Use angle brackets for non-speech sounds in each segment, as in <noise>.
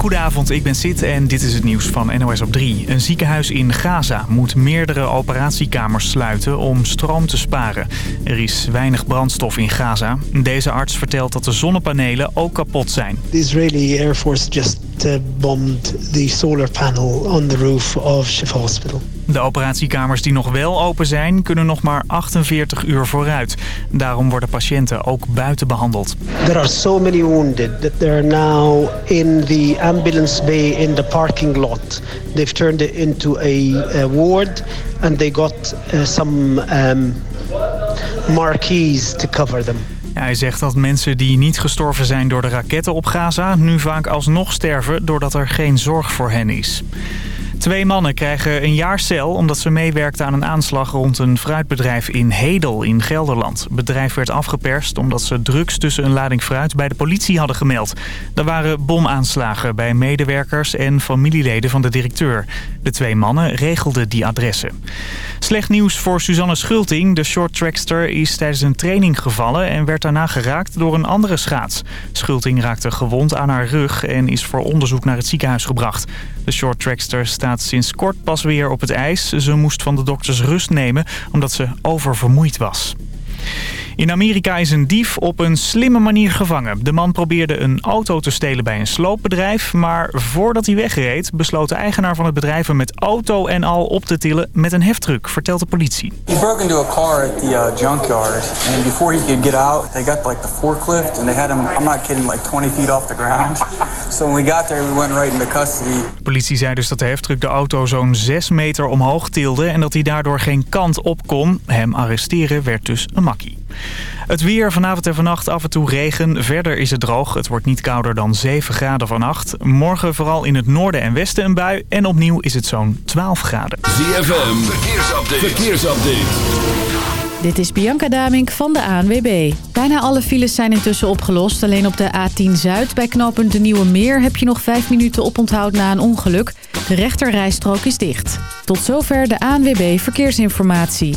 Goedenavond, ik ben Sid en dit is het nieuws van NOS op 3. Een ziekenhuis in Gaza moet meerdere operatiekamers sluiten om stroom te sparen. Er is weinig brandstof in Gaza. Deze arts vertelt dat de zonnepanelen ook kapot zijn. The Israeli Air Force just uh, bombed the solar panel on the roof of Hospital. De operatiekamers die nog wel open zijn, kunnen nog maar 48 uur vooruit. Daarom worden patiënten ook buiten behandeld. There are so many wounded that they're now in the ambulance bay in the parking lot. They've turned it into a, a ward and they got uh, some um, marquees to cover them. Hij zegt dat mensen die niet gestorven zijn door de raketten op Gaza... nu vaak alsnog sterven doordat er geen zorg voor hen is. Twee mannen krijgen een jaar cel omdat ze meewerkten aan een aanslag rond een fruitbedrijf in Hedel in Gelderland. Het bedrijf werd afgeperst omdat ze drugs tussen een lading fruit bij de politie hadden gemeld. Er waren bomaanslagen bij medewerkers en familieleden van de directeur. De twee mannen regelden die adressen. Slecht nieuws voor Suzanne Schulting. De shorttrackster is tijdens een training gevallen en werd daarna geraakt door een andere schaats. Schulting raakte gewond aan haar rug en is voor onderzoek naar het ziekenhuis gebracht. De shorttrackster staat sinds kort pas weer op het ijs. Ze moest van de dokters rust nemen omdat ze oververmoeid was. In Amerika is een dief op een slimme manier gevangen. De man probeerde een auto te stelen bij een sloopbedrijf... maar voordat hij wegreed besloot de eigenaar van het bedrijf... hem met auto en al op te tillen met een heftruck, vertelt de politie. He broke into a car at the uh, junkyard. And before he could get out, they got like the forklift... and they had him, I'm not kidding, like 20 feet off the ground. <laughs> So when we got there, we went right into custody. De politie zei dus dat de heftruck de auto zo'n 6 meter omhoog tilde... en dat hij daardoor geen kant op kon. Hem arresteren werd dus een makkie. Het weer vanavond en vannacht af en toe regen. Verder is het droog. Het wordt niet kouder dan 7 graden vannacht. Morgen vooral in het noorden en westen een bui. En opnieuw is het zo'n 12 graden. ZFM, verkeersupdate. verkeersupdate. Dit is Bianca Damink van de ANWB. Bijna alle files zijn intussen opgelost. Alleen op de A10 Zuid bij knooppunt de Nieuwe Meer... heb je nog 5 minuten oponthoud na een ongeluk. De rechterrijstrook is dicht. Tot zover de ANWB Verkeersinformatie.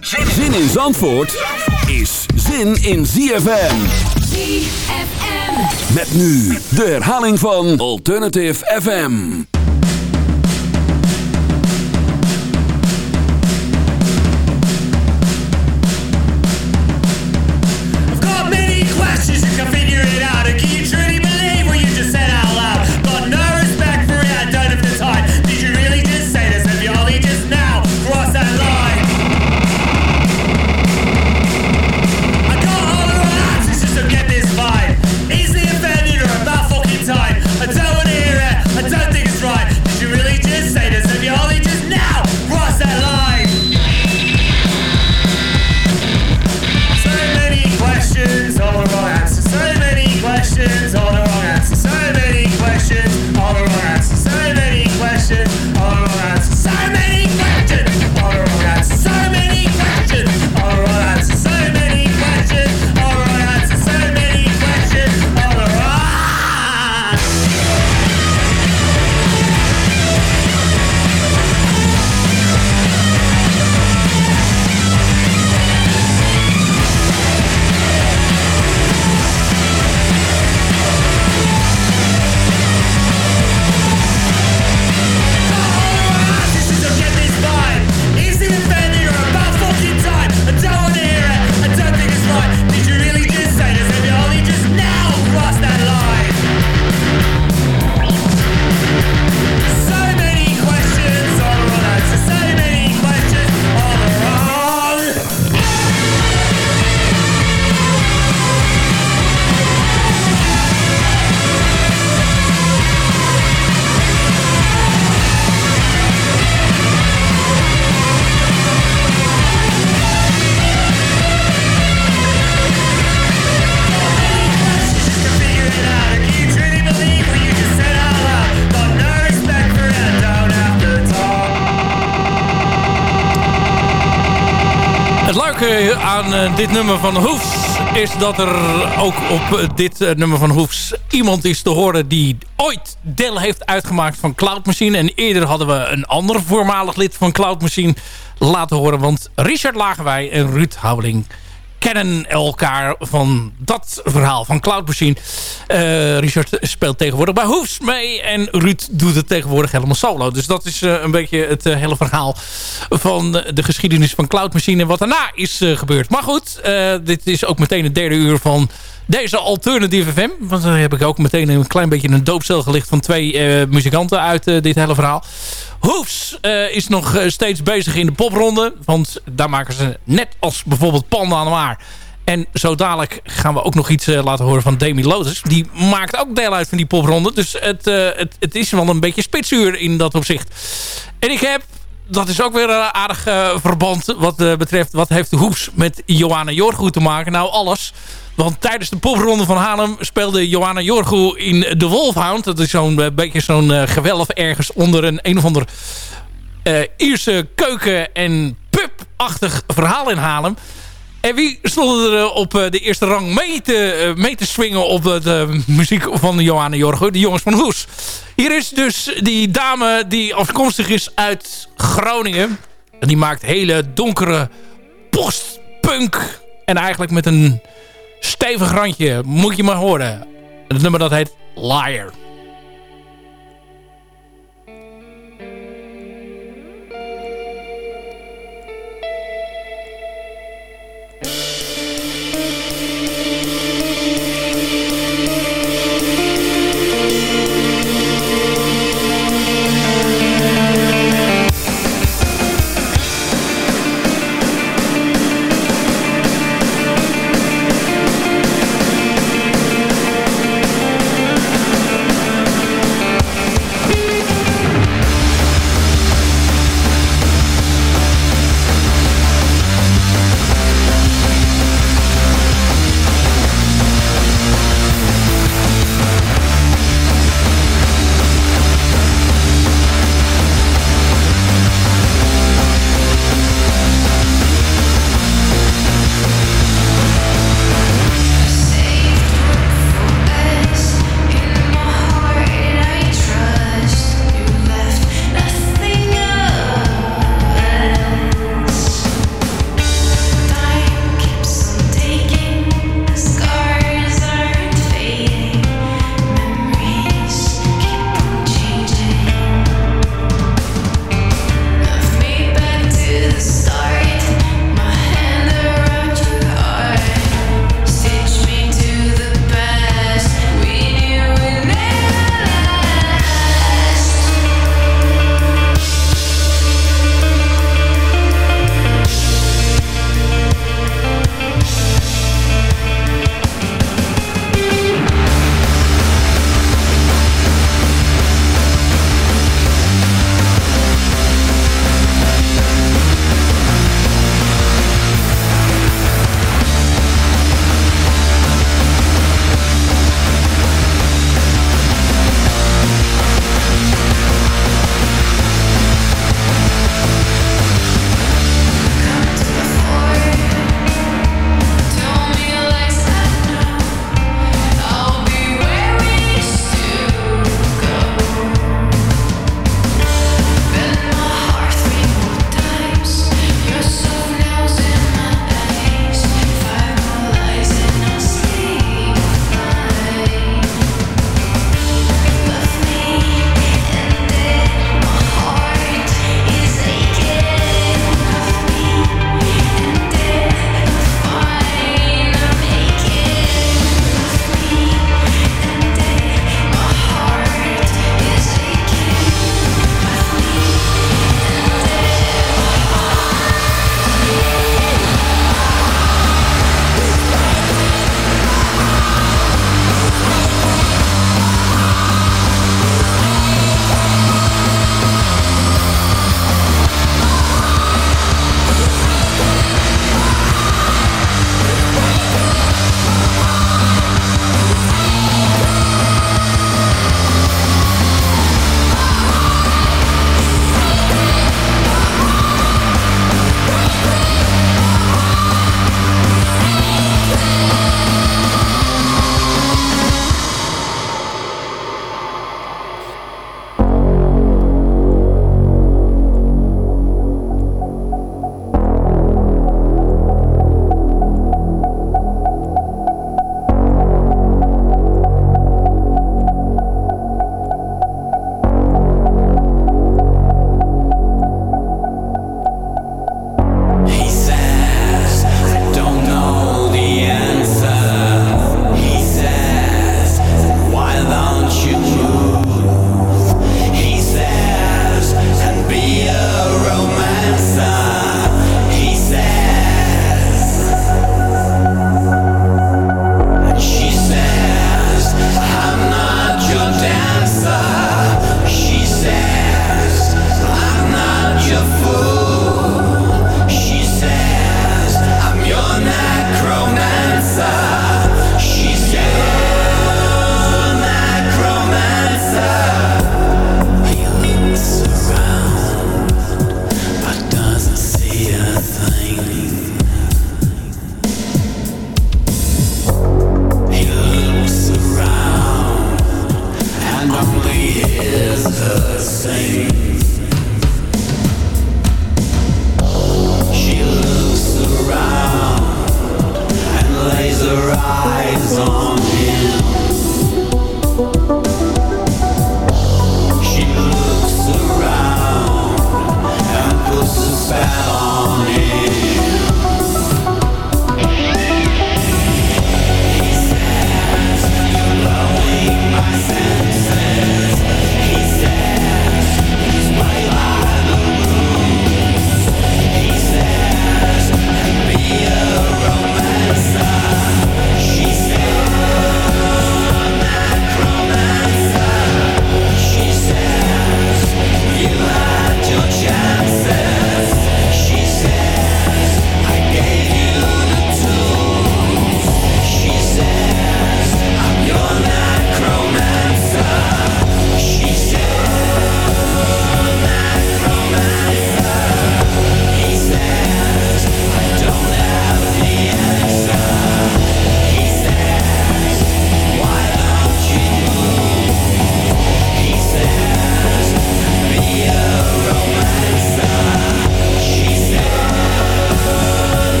Zin in Zandvoort is zin in ZFM. ZFM. Met nu de herhaling van Alternative FM. I've got many questions, dit nummer van Hoefs is dat er ook op dit eh, nummer van Hoefs iemand is te horen die ooit deel heeft uitgemaakt van Cloud Machine. En eerder hadden we een ander voormalig lid van Cloud Machine laten horen. Want Richard Lagerwij en Ruud Houweling kennen elkaar van dat verhaal van Cloud Machine. Eh, Richard speelt tegenwoordig bij Hoefs mee. En Ruud doet het tegenwoordig helemaal solo. Dus dat is uh, een beetje het uh, hele verhaal van de geschiedenis van Cloud Machine. En wat daarna is gebeurd. Maar goed, dit is ook meteen het derde uur van deze Alternative FM. Want dan heb ik ook meteen een klein beetje een doopcel gelicht van twee muzikanten uit dit hele verhaal. Hoefs is nog steeds bezig in de popronde. Want daar maken ze net als bijvoorbeeld Panda aan de En zo dadelijk gaan we ook nog iets uh, laten horen van Demi Lotus. Die maakt ook deel uit van die popronde. Dus het, uh, het, het is wel een beetje spitsuur in dat opzicht. En ik heb dat is ook weer een aardig uh, verband wat betreft... wat heeft de Hoeps met Johanna Jorgoed te maken? Nou, alles. Want tijdens de popronde van Haarlem speelde Johanna Jorgo in The Wolfhound. Dat is zo'n beetje zo'n gewelf ergens onder een een of ander Ierse keuken- en pub-achtig verhaal in Haarlem. En wie stonden er op de eerste rang mee te, mee te swingen op de muziek van Johanna Jorgo? De jongens van Hoes. Hier is dus die dame die afkomstig is uit Groningen. En die maakt hele donkere postpunk. En eigenlijk met een stevig randje. Moet je maar horen. Het nummer dat heet Liar.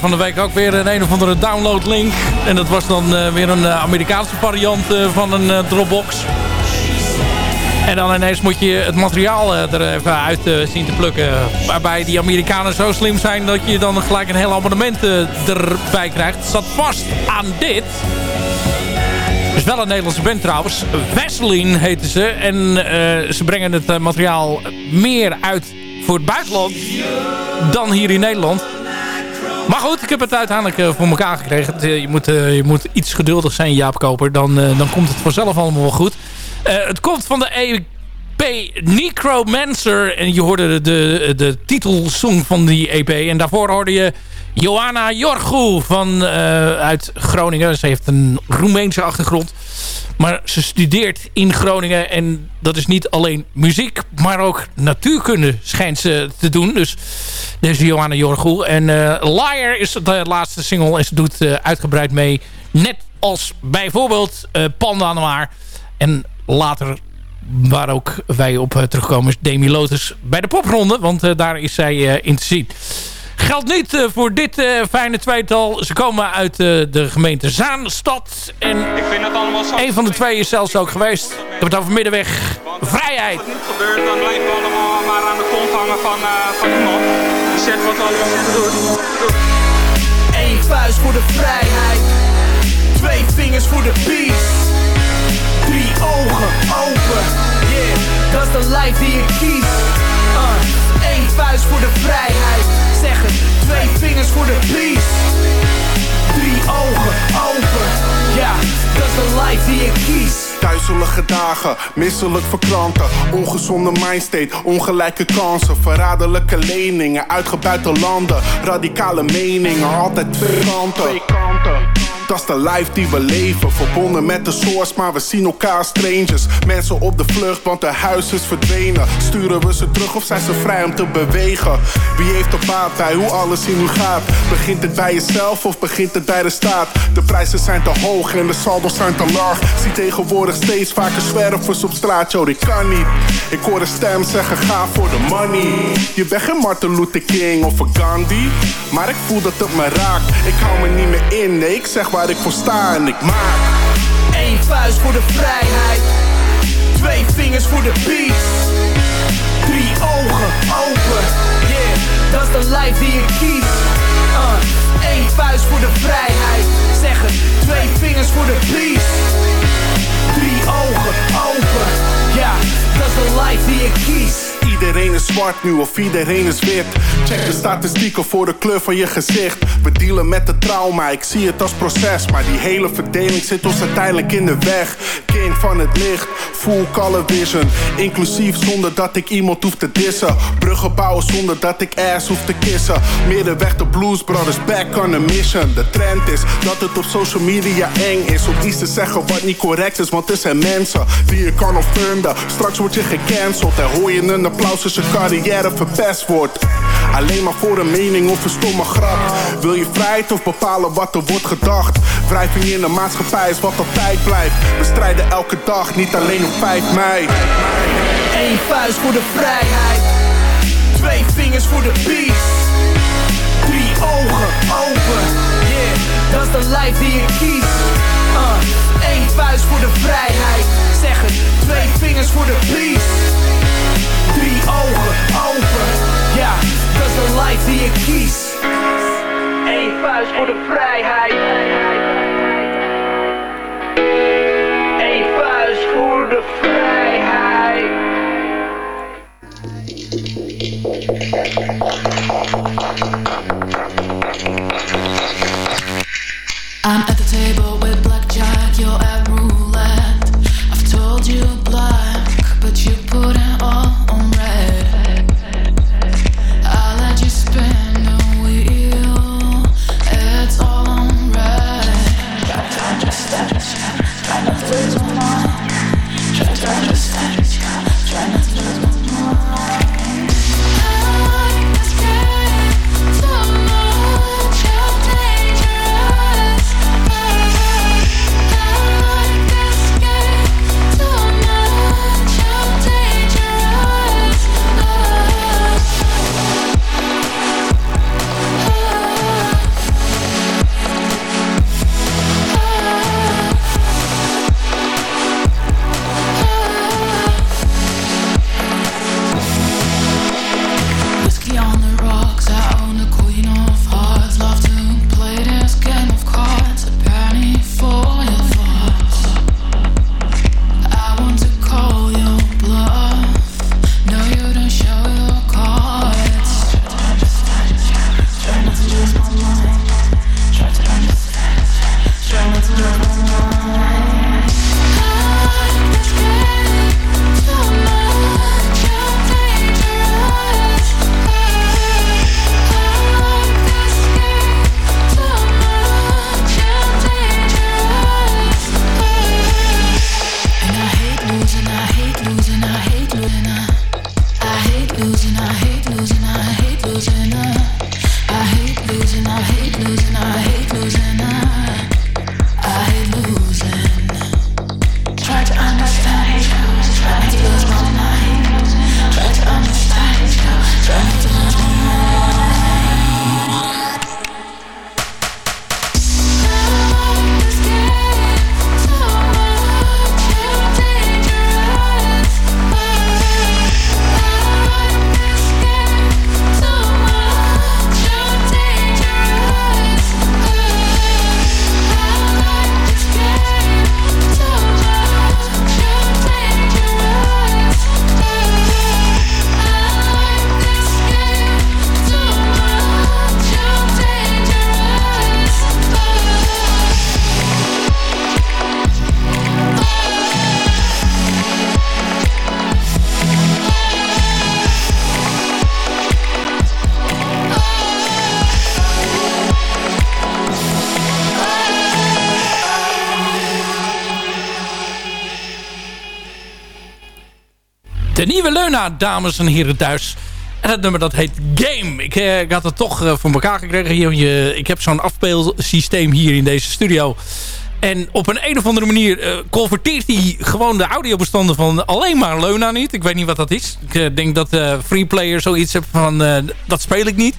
Van de week ook weer een een of andere downloadlink. En dat was dan uh, weer een uh, Amerikaanse variant van een Dropbox. En dan ineens moet je het materiaal er even uit zien te plukken. Waarbij die Amerikanen zo slim zijn dat je dan gelijk een heel abonnement erbij krijgt. Het zat vast aan dit. is wel een Nederlandse band trouwens. Vaseline heten ze. En ze brengen het materiaal meer uit voor het buitenland dan hier in Nederland. Maar goed, ik heb het uiteindelijk uh, voor elkaar gekregen. Eh, je moet, uh, je moet iets geduldig zijn, Jaap Koper. Dan, dan komt het vanzelf allemaal wel goed. het komt van de EP Necromancer. En je hoorde de, de, de titelsong van die EP. En daarvoor hoorde je Johanna Jorgu van, uit Groningen. Ze heeft een Roemeense achtergrond. Maar ze studeert in Groningen en dat is niet alleen muziek, maar ook natuurkunde schijnt ze te doen. Dus deze Johanna Jorgoe. En uh, Liar is de laatste single en ze doet uh, uitgebreid mee. Net als bijvoorbeeld uh, Panda Noir. En later waar ook wij op terugkomen is Demi Lotus bij de popronde. Want daar is zij in te zien. Geldt niet uh, voor dit uh, fijne tweetal. Ze komen uit uh, de gemeente Zaanstad. En ik vind het allemaal zo een van de twee is zelfs ook geweest. Ik heb het over Middenweg Vrijheid. Als het niet gebeurt, dan blijven we allemaal maar aan de kont hangen van, van iemand. Die zegt wat allemaal doen. Eén vuist voor de vrijheid. Twee vingers voor de peace. Drie ogen open. Yeah, dat is de life die je kiest. Uh, één vuist voor de vrijheid zeggen. Twee vingers voor de peace. Drie ogen open. Ja, dat is de life die ik kies. Duizelige dagen, misselijk voor klanten. Ongezonde mindstate, ongelijke kansen. Verraderlijke leningen, uitgebuite landen. Radicale meningen, altijd twee kanten. Dat is de life die we leven. Verbonden met de source, maar we zien elkaar strangers. Mensen op de vlucht, want de huis is verdwenen. Sturen we ze terug of zijn ze vrij om te bewegen? Wie heeft er baat bij hoe alles in nu gaat? Begint het bij jezelf of begint het bij de staat? De prijzen zijn te hoog en de saldo's zijn te laag. Zie tegenwoordig steeds vaker zwervers op straat, yo, dit kan niet. Ik hoor een stem zeggen, ga voor de money. Je bent geen Martin Luther King of een Gandhi. Maar ik voel dat het me raakt. Ik hou me niet meer in, nee, ik zeg waar ik voor sta en ik maak. Eén vuist voor de vrijheid. Twee vingers voor de peace. Drie ogen open. Yeah, dat is de life die ik kies. Uh, Eén vuist voor de vrijheid. Zeg het, twee vingers voor de peace. Drie ogen open. Ja, dat is de life die ik kies. Iedereen is zwart nu of iedereen is wit. Check de statistieken voor de kleur van je gezicht. We dealen met de trauma, ik zie het als proces. Maar die hele verdeling zit ons uiteindelijk in de weg. Kind van het licht, full color vision. Inclusief zonder dat ik iemand hoef te dissen. Bruggen bouwen zonder dat ik ass hoef te kissen. Middenweg de Blues Brothers, back on a mission. De trend is dat het op social media eng is. Om iets te zeggen wat niet correct is, want er zijn mensen die je kan offenden. Straks word je gecanceld en hoor je een applaus als je carrière verpest wordt. Alleen maar voor een mening of een stomme grap. Wil je vrijheid of bepalen wat er wordt gedacht? Wrijving in de maatschappij is wat altijd blijft. We strijden elke dag, niet alleen op 5 mei. Eén vuist voor de vrijheid. Twee vingers voor de peace. Drie ogen open. Yeah, dat is de life die ik kies. Uh, Eén vuist voor de vrijheid. Dames en heren thuis. En dat nummer dat heet Game. Ik, eh, ik had het toch eh, voor elkaar gekregen. Hier, je, ik heb zo'n afspeelsysteem hier in deze studio. En op een, een of andere manier eh, converteert hij gewoon de audiobestanden van alleen maar Leuna niet. Ik weet niet wat dat is. Ik denk dat eh Freeplayer zoiets heeft van dat speel ik niet.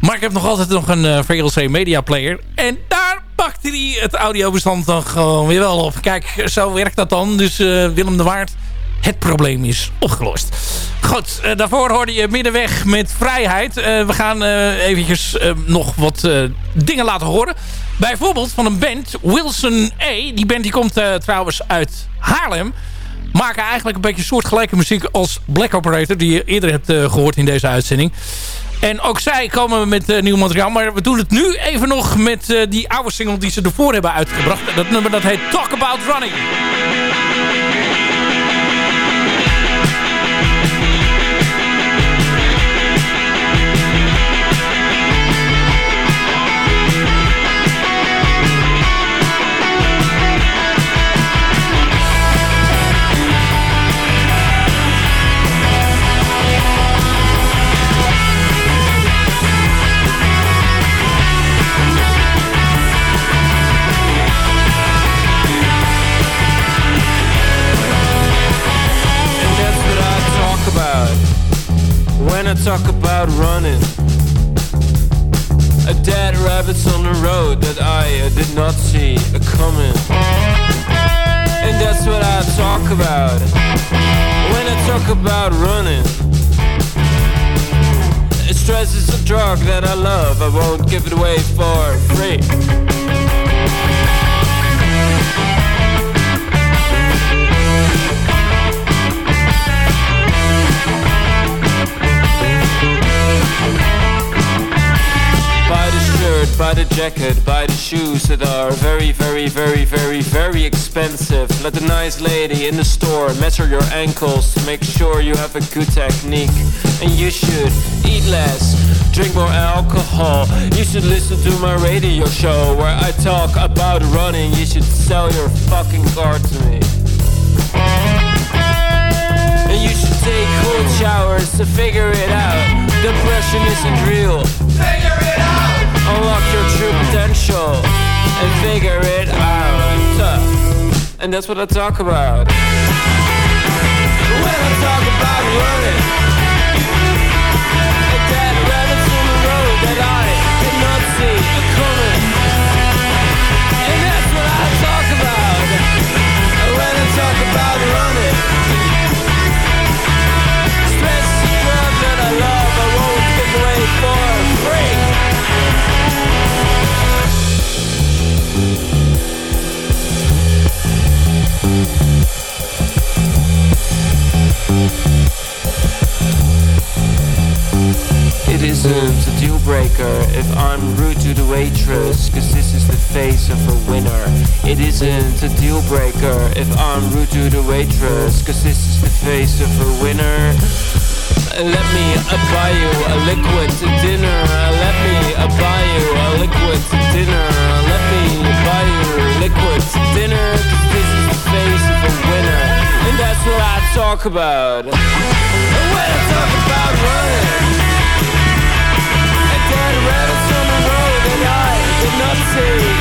Maar ik heb nog altijd nog een VLC Media Player. En daar pakte hij het audiobestand dan gewoon weer wel op. Kijk, zo werkt dat dan. Dus Willem de Waard, het probleem is opgelost. Goed, eh, daarvoor hoorde je Middenweg met Vrijheid. Eh, we gaan eh eventjes nog wat dingen laten horen. Bijvoorbeeld van een band, Wilson A. Die band die komt trouwens uit Haarlem. Maken eigenlijk een beetje soortgelijke muziek als Black Operator... die je eerder hebt eh, gehoord in deze uitzending. En ook zij komen met nieuw materiaal. Maar we doen het nu even nog met die oude single die ze ervoor hebben uitgebracht. Dat nummer dat heet Talk About Running. I talk about running. A dead rabbit's on the road that I uh, did not see coming. And that's what I talk about when I talk about running. Stress is a drug that I love, I won't give it away for free. Shirt, buy the jacket, buy the shoes that are very, very, very, very, very expensive. Let the nice lady in the store measure your ankles to make sure you have a good technique. And you should eat less, drink more alcohol. You should listen to my radio show where I talk about running. You should sell your fucking car to me. And you should take cold showers to figure it out. Depression isn't real. Figure it out. Unlock your true potential and figure it out. And that's what I talk about. When I talk about running, It isn't a deal breaker if I'm rude to the waitress, cause this is the face of a winner. It isn't a deal breaker if I'm rude to the waitress, cause this is the face of a winner. Let me buy you a liquid to dinner. Let me buy you a liquid to dinner. Let me buy you liquid to dinner. This is the face of a winner. And that's what I talk about. When I talk about running. See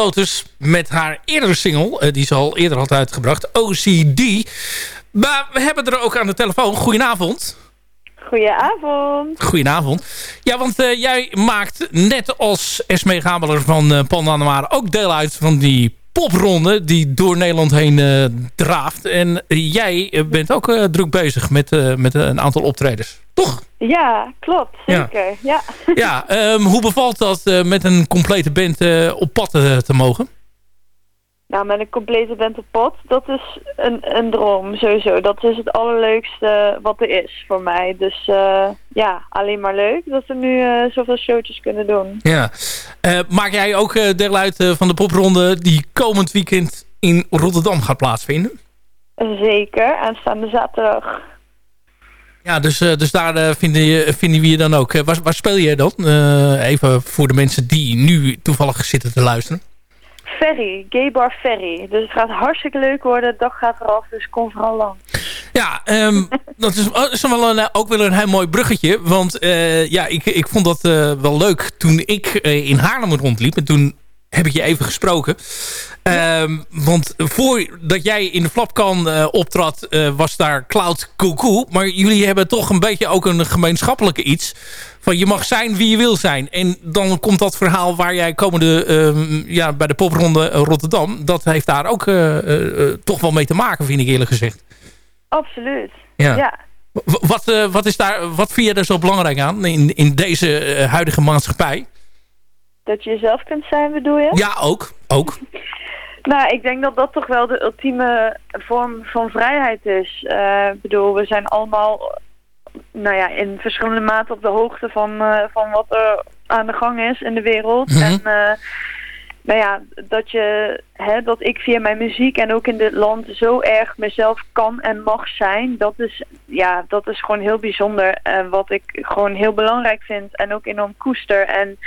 Lotus met haar eerdere single. eh, die ze al eerder had uitgebracht. OCD. Maar we hebben er ook aan de telefoon. Goedenavond. Goedenavond. Goedenavond. Ja, want eh, jij maakt net als Esme Gabeler van uh, Pandanamare ook deel uit van die popronde die door Nederland heen uh, draaft. En jij bent ook uh, druk bezig met, uh, met een aantal optredens, toch? Ja, klopt. Zeker. Ja, ja. ja um, hoe bevalt dat met een complete band op pad te mogen? Nou, met een complete op pad, dat is een, een droom, sowieso. Dat is het allerleukste wat er is voor mij. Dus uh, ja, alleen maar leuk dat we nu uh, zoveel showtjes kunnen doen. Ja. Uh, maak jij ook deel uit van de popronde die komend weekend in Rotterdam gaat plaatsvinden? Zeker, aanstaande zaterdag. Ja, dus, dus daar vinden, je, vinden we je dan ook. waar, waar speel je dan? even voor de mensen die nu toevallig zitten te luisteren. Ferry, Gay Bar Ferry. Dus het gaat hartstikke leuk worden. De dag gaat eraf, dus kom vooral lang. Ja, um, <laughs> dat is, is wel een, ook wel een heel mooi bruggetje. Want uh, ja, ik, ik vond dat uh, wel leuk toen ik uh, in Haarlem rondliep. En toen heb ik je even gesproken. Um, want voordat jij in de Flapkan uh, optrad, uh, was daar Cloud Cuckoo. Maar jullie hebben toch een beetje ook een gemeenschappelijke iets. Van je mag zijn wie je wil zijn. En dan komt dat verhaal waar jij komende uh, ja, bij de popronde Rotterdam. Dat heeft daar ook uh, toch wel mee te maken, vind ik eerlijk gezegd. Absoluut, ja. ja. Wat, wat, is daar, wat vind je er zo belangrijk aan in, in deze huidige maatschappij? Dat je jezelf kunt zijn, bedoel je? Ja, ook. ook. <laughs> Nou, ik denk dat dat toch wel de ultieme vorm van vrijheid is. Ik uh, bedoel, we zijn allemaal nou ja, in verschillende mate op de hoogte van, uh, van wat er aan de gang is in de wereld. Mhm. En uh, nou ja, dat, je, hè, dat ik via mijn muziek en ook in dit land zo erg mezelf kan en mag zijn, dat is, ja, dat is gewoon heel bijzonder. En wat ik gewoon heel belangrijk vind en ook enorm koester. En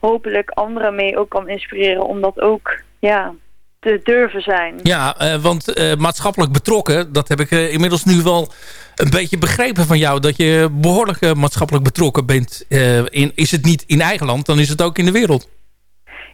hopelijk anderen mee ook kan inspireren om dat ook ja, te durven zijn. Ja, uh, want uh, maatschappelijk betrokken, dat heb ik uh, inmiddels nu wel een beetje begrepen van jou. Dat je behoorlijk maatschappelijk betrokken bent. in, is het niet in eigen land, dan is het ook in de wereld.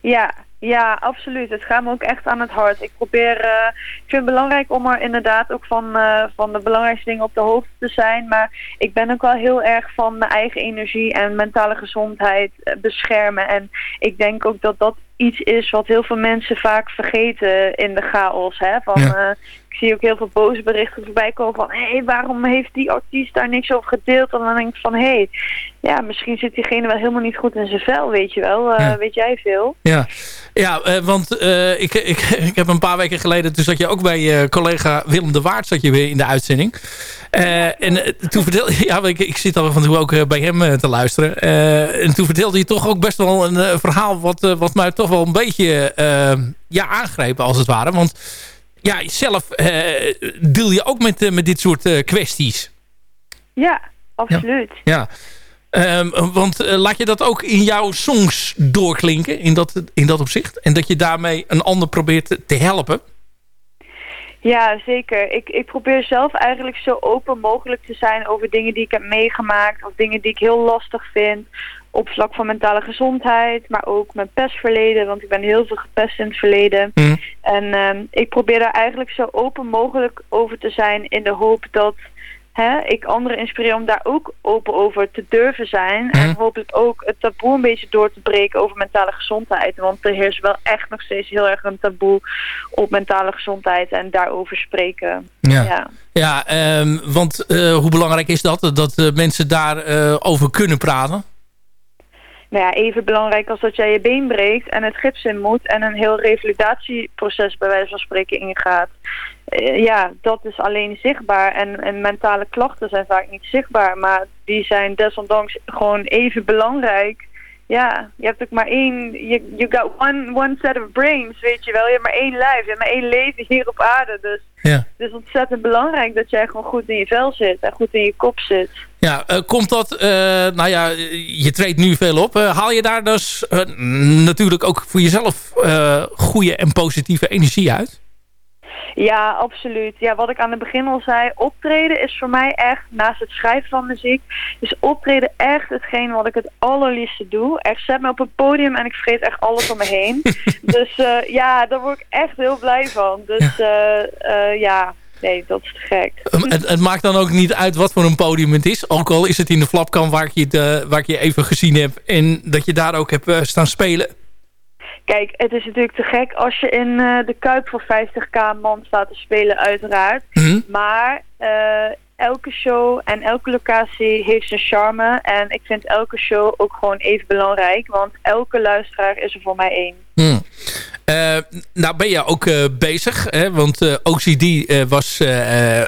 Ja, ja, absoluut. Het gaat me ook echt aan het hart. Ik probeer, uh, ik vind het belangrijk om er inderdaad ook van, uh, van de belangrijkste dingen op de hoogte te zijn. Maar ik ben ook wel heel erg van mijn eigen energie en mentale gezondheid uh, beschermen. En ik denk ook dat dat iets is wat heel veel mensen vaak vergeten in de chaos. Hè? Van, Ja. Zie ook heel veel boze berichten voorbij komen van... hé, hey, waarom heeft die artiest daar niks over gedeeld? En dan denk ik van, hé, hey, ja, misschien zit diegene wel helemaal niet goed in zijn vel, weet je wel. Uh, Ja. Weet jij veel? Ja, ja uh, want uh, ik, ik, <laughs> ik heb een paar weken geleden... toen zat je ook bij collega Willem de Waard zat je weer in de uitzending. en toen vertelde <laughs> ja, ik, ik zit al van toe ook bij hem te luisteren. en toen vertelde je toch ook best wel een verhaal... wat, wat mij toch wel een beetje ja, aangrepen als het ware. Want ja, zelf deel je ook met, met dit soort kwesties. Ja, absoluut. Ja. Um, want laat je dat ook in jouw songs doorklinken in dat, in dat opzicht? En dat je daarmee een ander probeert te, te helpen? Ja, zeker. Ik, ik probeer zelf eigenlijk zo open mogelijk te zijn over dingen die ik heb meegemaakt. Of dingen die ik heel lastig vind. Op vlak van mentale gezondheid. Maar ook mijn pestverleden. Want ik ben heel veel gepest in het verleden. Mm. En um, ik probeer daar eigenlijk zo open mogelijk over te zijn. In de hoop dat hè, ik anderen inspireer om daar ook open over te durven zijn. Mm. En hopelijk ook het taboe een beetje door te breken over mentale gezondheid. Want er heerst wel echt nog steeds heel erg een taboe op mentale gezondheid en daarover spreken. Ja, ja. ja um, want uh, hoe belangrijk is dat? Dat uh, mensen daarover over kunnen praten? Nou ja, even belangrijk als dat jij je been breekt en het gips in moet en een heel revalidatieproces bij wijze van spreken ingaat. Uh, ja, dat is alleen zichtbaar en, en mentale klachten zijn vaak niet zichtbaar, maar die zijn desondanks gewoon even belangrijk. Ja, je hebt ook maar één, you, you got one, one set of brains, weet je wel. Je hebt maar één lijf, je hebt maar één leven hier op aarde. Dus ja. het is ontzettend belangrijk dat jij gewoon goed in je vel zit en goed in je kop zit. Ja, uh, komt dat, uh, nou ja, je treedt nu veel op. Uh, haal je daar dus natuurlijk ook voor jezelf goede en positieve energie uit? Ja, absoluut. Ja, wat ik aan het begin al zei, optreden is voor mij echt, naast het schrijven van muziek, is optreden echt hetgeen wat ik het allerliefste doe. Echt, zet me op een podium en ik vergeet echt alles om me heen. <laughs> dus eh, ja, daar word ik echt heel blij van. Dus eh, eh, ja, nee, dat is te gek. Um, het, het maakt dan ook niet uit wat voor een podium het is. Ook al is het in de flapkam waar ik je, de, waar ik je even gezien heb. En dat je daar ook hebt staan spelen. Kijk, het is natuurlijk te gek als je in eh, de Kuip voor 50k man staat te spelen, uiteraard. Mhm. Maar eh, elke show en elke locatie heeft zijn charme. En ik vind elke show ook gewoon even belangrijk. Want elke luisteraar is er voor mij één. Hmm. Eh, nou ben je ook bezig, hè? want OCD was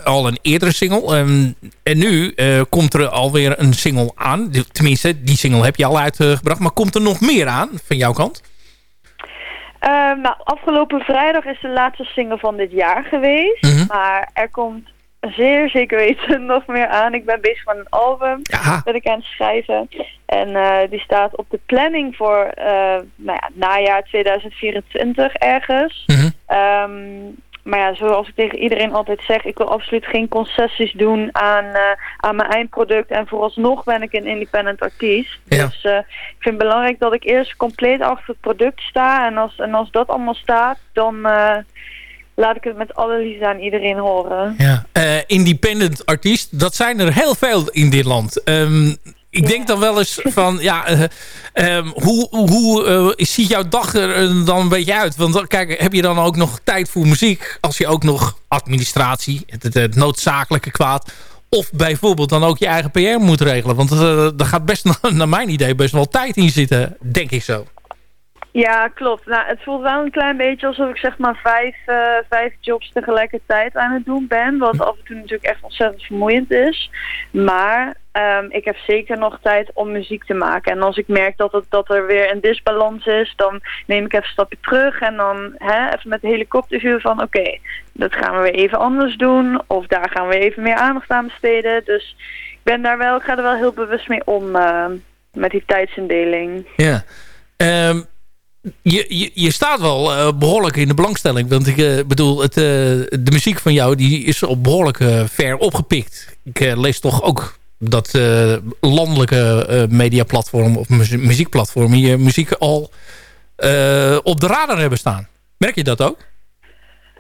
al een eerdere single. Ehm, en nu komt er alweer een single aan. Tenminste, die single heb je al uitgebracht. Maar komt er nog meer aan van jouw kant? Ehm, nou, afgelopen vrijdag is de laatste single van dit jaar geweest. Mhm. Maar er komt zeer zeker weten <laughs> nog meer aan. Ik ben bezig met een album dat ik aan het schrijven. En eh, die staat op de planning voor eh, nou ja, najaar 2024 ergens. Ehm, maar ja, zoals ik tegen iedereen altijd zeg, ik wil absoluut geen concessies doen aan, eh, aan mijn eindproduct. En vooralsnog ben ik een independent artiest. Dus eh, ik vind het belangrijk dat ik eerst compleet achter het product sta. En als, en als dat allemaal staat, dan eh, laat ik het met alle liefde aan iedereen horen. Ja. Independent artiest, dat zijn er heel veel in dit land. Ehm, ik denk dan wel eens van, ja, eh, ehm, hoe, hoe eh, ziet jouw dag er eh, dan een beetje uit? Want kijk, heb je dan ook nog tijd voor muziek als je ook nog administratie, het, het, het noodzakelijke kwaad, of bijvoorbeeld dan ook je eigen PR moet regelen? Want uh, daar gaat best, <laughs> naar mijn idee, best wel tijd in zitten, denk ik zo. Ja, klopt. Nou, het voelt wel een klein beetje alsof ik zeg maar vijf, eh, vijf jobs tegelijkertijd aan het doen ben. Wat af en toe natuurlijk echt ontzettend vermoeiend is. Maar ehm, ik heb zeker nog tijd om muziek te maken. En als ik merk dat, het, dat er weer een disbalans is, dan neem ik even een stapje terug. En dan hè, even met de helikopterview van oké, dat gaan we weer even anders doen. Of daar gaan we even meer aandacht aan besteden. Dus ik ben daar wel, ik ga er wel heel bewust mee om eh, met die tijdsindeling. Ja. Ehm, je, je, je staat wel eh, behoorlijk in de belangstelling. Want ik eh, bedoel, het, eh, de muziek van jou die is op behoorlijk eh, ver opgepikt. Ik lees toch ook dat landelijke mediaplatform of mu- muziekplatformen je muziek al op de radar hebben staan. Merk je dat ook?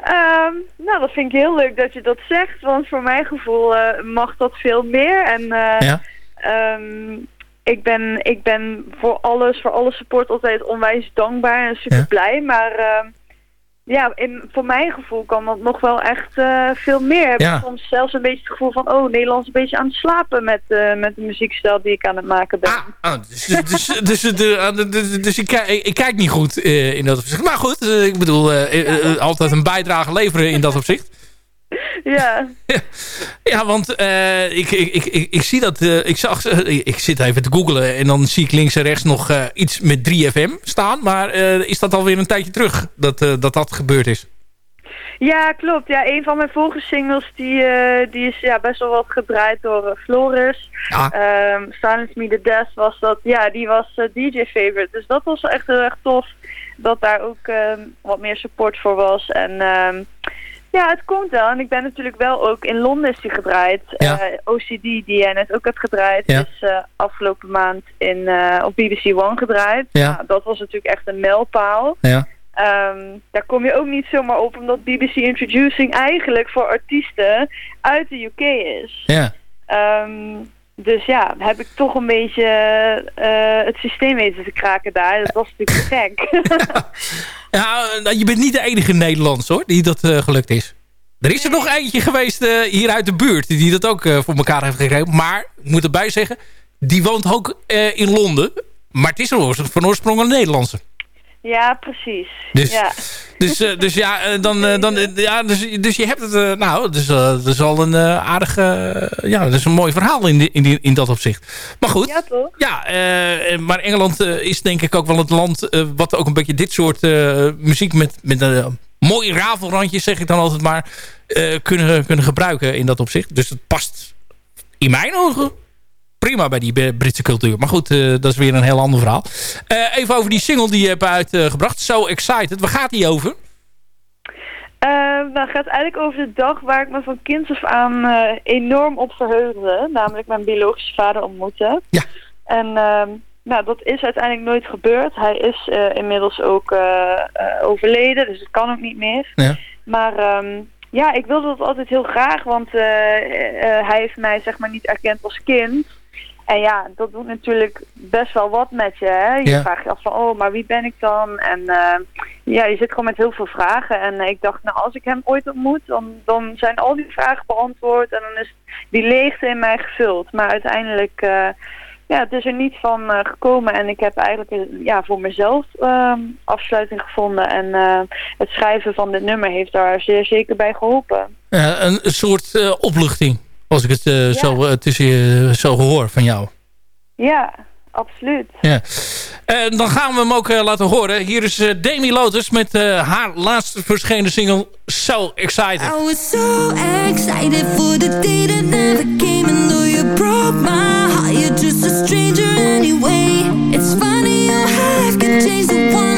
Ehm, nou, dat vind ik heel leuk dat je dat zegt, want voor mijn gevoel mag dat veel meer. En Ja. ehm, ik, ben, ik ben voor alles, voor alle support altijd onwijs dankbaar en super blij. Maar ehm, ja, in, voor mijn gevoel kan dat nog wel echt eh, veel meer. Heb ik soms zelfs een beetje het gevoel van, oh, Nederland is een beetje aan het slapen met, eh, met de muziekstijl die ik aan het maken ben. Ah, dus dus, dus, de- de- dus ik, kijk, ik, ik kijk niet goed eh, in dat opzicht. Maar goed, eh, ik bedoel, eh, eh, eh, altijd een bijdrage leveren in dat opzicht. <laughs> Ja. Ja, want eh, ik, ik, ik, ik, zie dat. eh, ik, zag, eh, ik zit even te googlen en dan zie ik links en rechts nog iets met 3FM staan. Maar is dat alweer een tijdje terug dat dat, dat gebeurd is? Ja, klopt. Ja, een van mijn vorige singles die, die is ja, best wel wat gedraaid door Floris. Ehm, Silence Me The Death was dat. Ja, die was eh, DJ favorite. Dus dat was echt heel erg tof. Dat daar ook ehm, wat meer support voor was. En ehm, ja, het komt wel. En ik ben natuurlijk wel ook in Londen is die gedraaid. Ja. Eh, OCD, die jij net ook hebt gedraaid, Ja. is eh, afgelopen maand in, eh, op BBC One gedraaid. Ja. Nou, dat was natuurlijk echt een mijlpaal. Ja. Ehm, daar kom je ook niet zomaar op, omdat BBC Introducing eigenlijk voor artiesten uit de UK is. Ja. Ehm, dus ja, heb ik toch een beetje eh, het systeem weten te kraken daar. Dat was natuurlijk gek. <laughs> Ja, nou, je bent niet de enige Nederlands hoor, die dat eh, gelukt is. Er is er nog eentje geweest eh, hier uit de buurt die dat ook voor elkaar heeft gegeven. Maar, ik moet erbij zeggen, die woont ook in Londen. Maar het is van oorsprong een Nederlandse. Ja, precies. Dus- ja. Dus, eh, dus ja, eh, dan, eh, dan, ja dus, dus je hebt het, eh, nou, dus, dat is al een aardig, eh, ja, dat is een mooi verhaal in, die, in, die, in dat opzicht. Maar goed, Ja, toch? ja, maar Engeland is denk ik ook wel het land wat ook een beetje dit soort muziek met, met een mooie rafelrandjes, zeg ik dan altijd maar, kunnen, kunnen gebruiken in dat opzicht. Dus het past in mijn ogen prima bij die Britse cultuur. Maar goed, eh, dat is weer een heel ander verhaal. Eh, even over die single die je hebt uitgebracht. So Excited. Waar gaat die over? Eh, nou, het gaat eigenlijk over de dag waar ik me van kinds af aan enorm op verheugde. Namelijk mijn biologische vader ontmoeten. Ja. En ehm, nou, dat is uiteindelijk nooit gebeurd. Hij is inmiddels ook overleden, dus het kan ook niet meer. Ja. Maar ehm, ja, ik wilde dat altijd heel graag, want hij heeft mij zeg maar niet erkend als kind. En ja, dat doet natuurlijk best wel wat met je. Hè? Je Ja. vraagt je af van, oh, maar wie ben ik dan? En eh, ja, je zit gewoon met heel veel vragen. En ik dacht, nou, als ik hem ooit ontmoet, dan, dan zijn al die vragen beantwoord. En dan is die leegte in mij gevuld. Maar uiteindelijk, eh, ja, het is er niet van eh, gekomen. En ik heb eigenlijk ja, voor mezelf ehm, afsluiting gevonden. En het schrijven van dit nummer heeft daar zeer zeker bij geholpen. Eh, een soort opluchting. Als ik het eh, zo, eh, tussen je zo hoor van jou. Ja, absoluut. Ja. En dan gaan we hem ook eh, laten horen. Hier is eh, Demi Lotus met eh, haar laatst verschenen single So Excited. I was so excited for the day that never came And though you broke my heart You're just a stranger anyway It's funny how life can change I wanna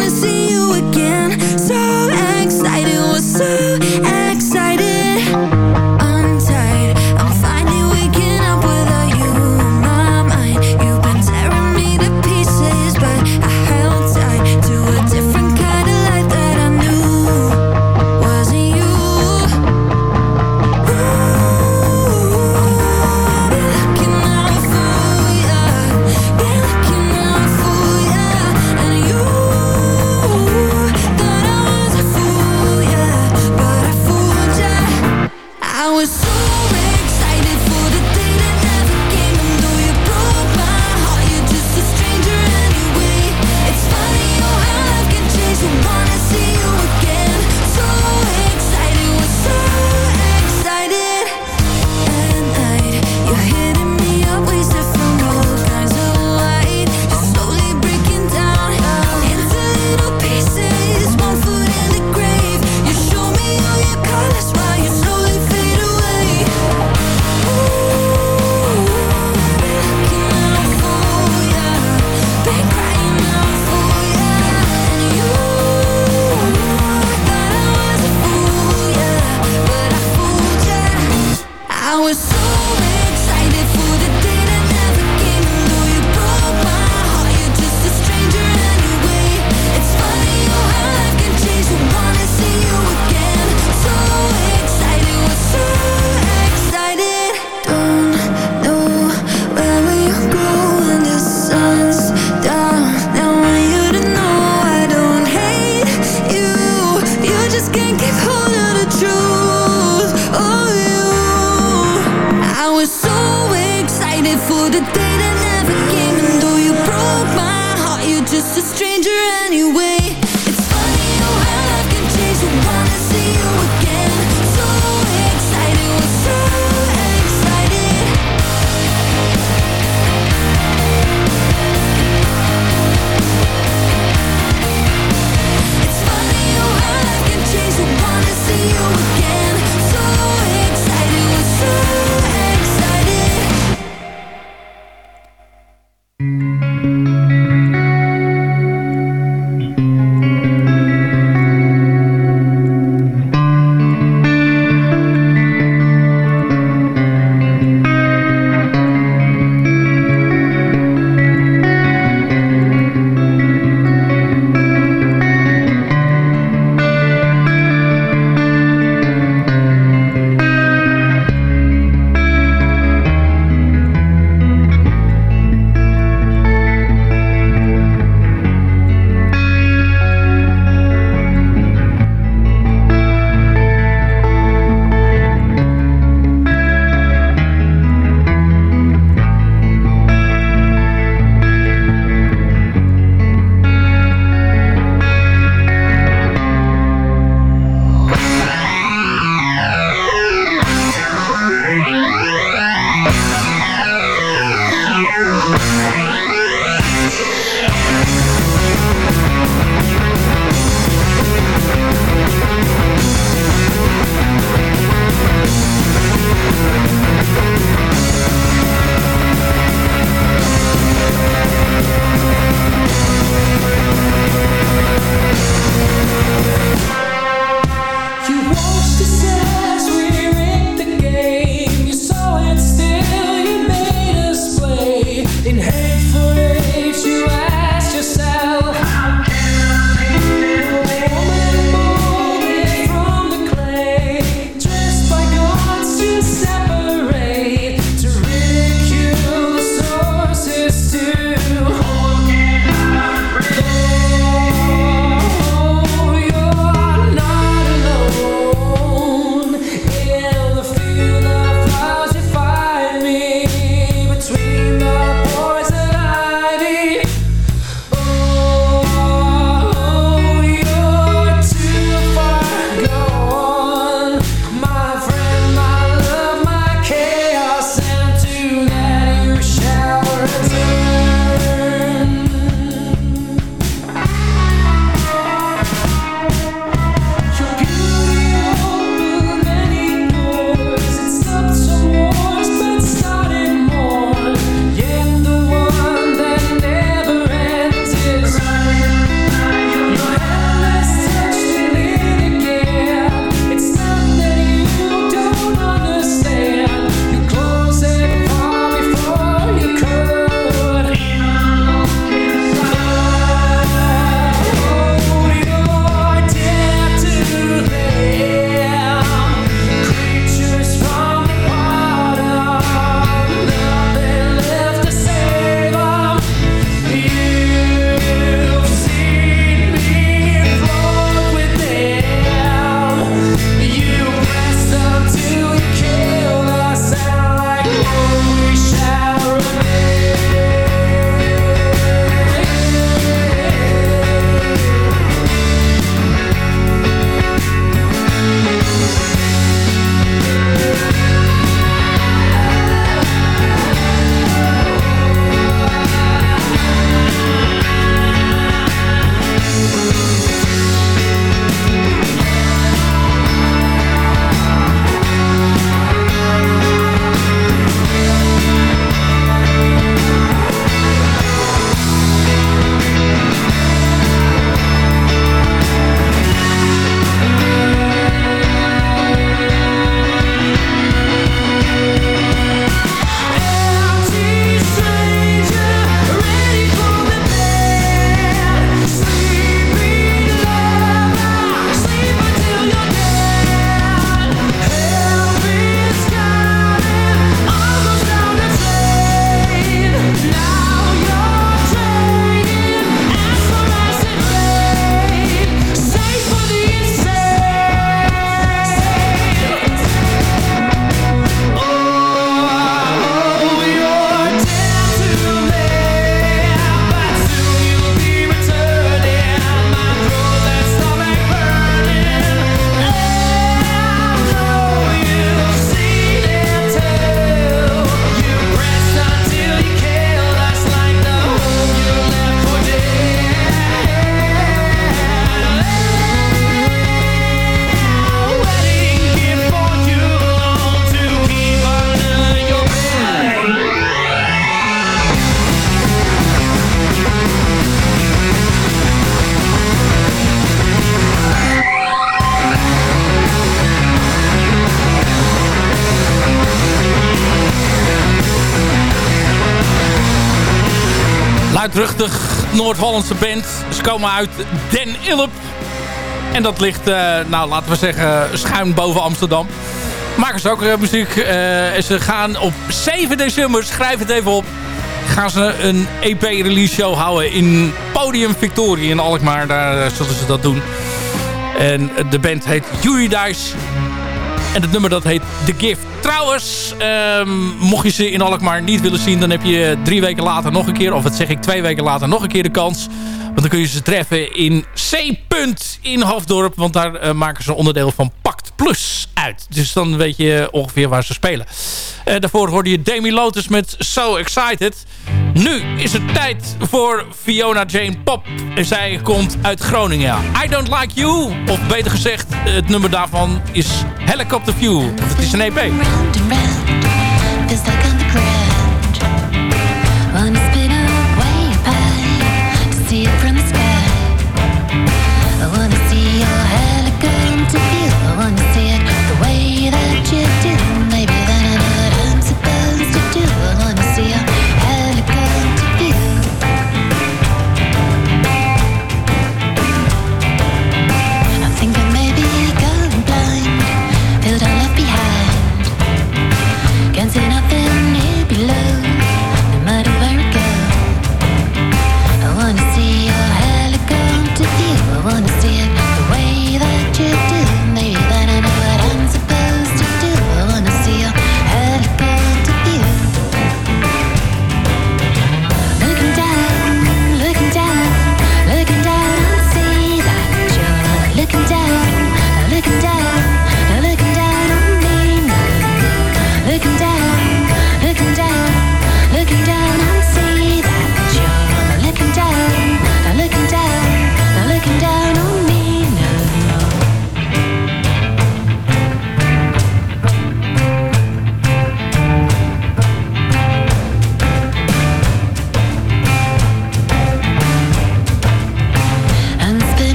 Noord-Hollandse band. Ze komen uit Den Ilp. En dat ligt, eh, nou laten we zeggen, schuin boven Amsterdam. Maken ze ook eh, muziek. eh, en ze gaan op 7 december, schrijf het even op... gaan ze een EP-release show houden in Podium Victoria in Alkmaar. Daar zullen ze dat doen. En de band heet Dice. En het nummer dat heet The Gift. Trouwens, ehm, mocht je ze in Alkmaar niet willen zien... dan heb je drie weken later nog een keer... of wat zeg ik, twee weken later nog een keer de kans... Want dan kun je ze treffen in C. In Hoofddorp. Want daar eh, maken ze onderdeel van Pact Plus Dus dan weet je ongeveer waar ze spelen. Eh, daarvoor hoorde je Demi Lotus met So Excited. Nu is het tijd voor Fiona Jane Pop. En zij komt uit Groningen. I Don't Like You. Of beter gezegd, het nummer daarvan is Helicopter View. Want het is een EP.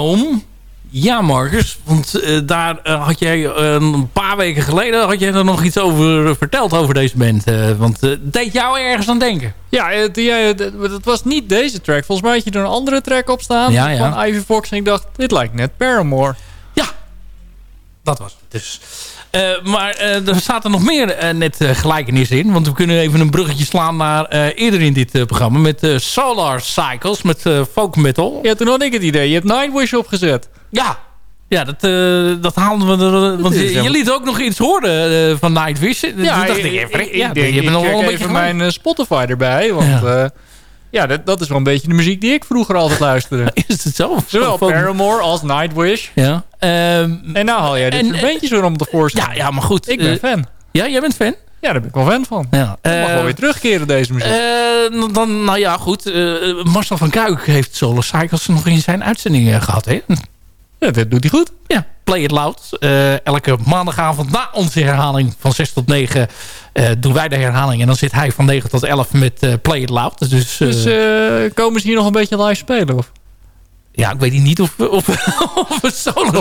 Home. Ja, Marcus. Want eh, daar eh, had jij eh, een paar weken geleden... had jij er nog iets over verteld over deze band. want het deed jou ergens aan denken. Ja, het, ja, het was niet deze track. Volgens mij had je er een andere track op staan. Ja, ja. Van Ivy Fox. En ik dacht, dit lijkt net Paramore. Dat was het dus. Eh, maar eh, er zaten nog meer eh, net gelijkenissen in. Want we kunnen even een bruggetje slaan naar eerder in dit programma. Met Solar Cycles, met folk metal. Ja, toen had ik het idee. Je hebt Nightwish opgezet. Ja, ja dat, dat haalden we er. Want je, je liet ook nog iets horen van Nightwish. Dus Ja, toen dacht ik, ik, even, ik, ja, ik denk, je bent nog wel een beetje even mijn Spotify erbij. Want ja, ja dat, dat is wel een beetje de muziek die ik vroeger altijd luisterde. <laughs> Is het zo? Zowel Zo- Paramore als Nightwish. Ja. Ehm, En nou haal jij dit en- bandjes weer om te voorstellen. ja, ja, maar goed. Ik ben eh, fan. Ja, jij bent fan? Ja, daar ben ik wel fan van. Ja. Mag Eh, wel weer terugkeren deze muziek. Eh, dan, nou ja, goed. eh, Marcel van Kuik heeft Solar Cycles nog in zijn uitzending eh, gehad. Hè? Ja, dat doet hij goed. Ja, Play It Loud. Eh, elke maandagavond na onze herhaling van 6 tot 9 eh, doen wij de herhaling. En dan zit hij van 9 tot 11 met eh, Play It Loud. Dus, Dus komen ze hier nog een beetje live spelen? Of, ja, ik weet niet of, of, of we <laughs> Solar...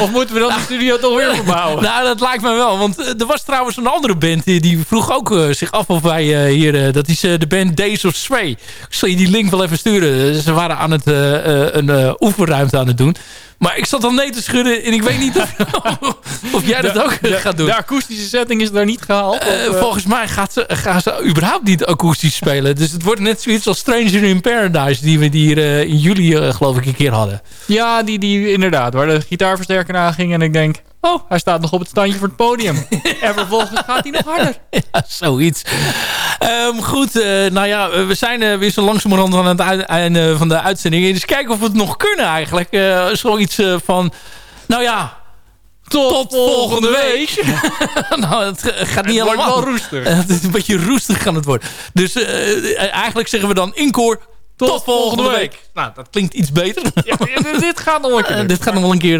of, moeten we dan de studio toch weer verbouwen? Nou, dat lijkt me wel. Want eh, er was trouwens een andere band. Die, die vroeg ook eh, zich af of wij eh, hier... dat is de band Days of Sway. Ik zal je die link wel even sturen. Ze waren aan het een oefenruimte aan het doen. Maar ik zat dan nee te schudden. En ik weet niet of, <laughs> <laughs> of jij dat ook de, gaat doen. De akoestische setting is daar niet gehaald. Eh, of, eh, volgens mij gaat ze, gaan ze überhaupt niet akoestisch spelen. Dus het wordt net zoiets als Stranger in Paradise... die we hier eh, in juli geloof ik een keer hadden. Ja, die, die inderdaad, waar de gitaarversterker aan ging. En ik denk, oh, hij staat nog op het standje voor het podium. <laughs> en vervolgens gaat hij nog harder. <laughs> Ja, zoiets. Ehm, goed, nou ja, we zijn eh, weer zo langzamerhand aan het einde van de uitzending. Dus kijken of we het nog kunnen eigenlijk. Zoiets van, nou ja... Tot, volgende week. <laughs> nou, het gaat niet Het wordt helemaal. wel roestig. <laughs> Het is een beetje roestig gaan het worden. Dus eh, eh, eigenlijk zeggen we dan in koor... Tot, volgende week. Nou, dat klinkt iets beter. Ja, dit- <laughs> gaat nog een keer. Eh, dit gaat nog wel een keer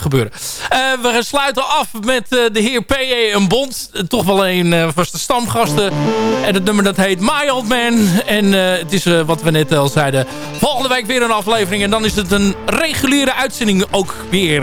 gebeuren. We sluiten af met de heer P.E. en Bond. Toch wel een vaste stamgasten. En het nummer dat heet My Old Man. En het is wat we net al zeiden. Volgende week weer een aflevering. En dan is het een reguliere uitzending ook weer.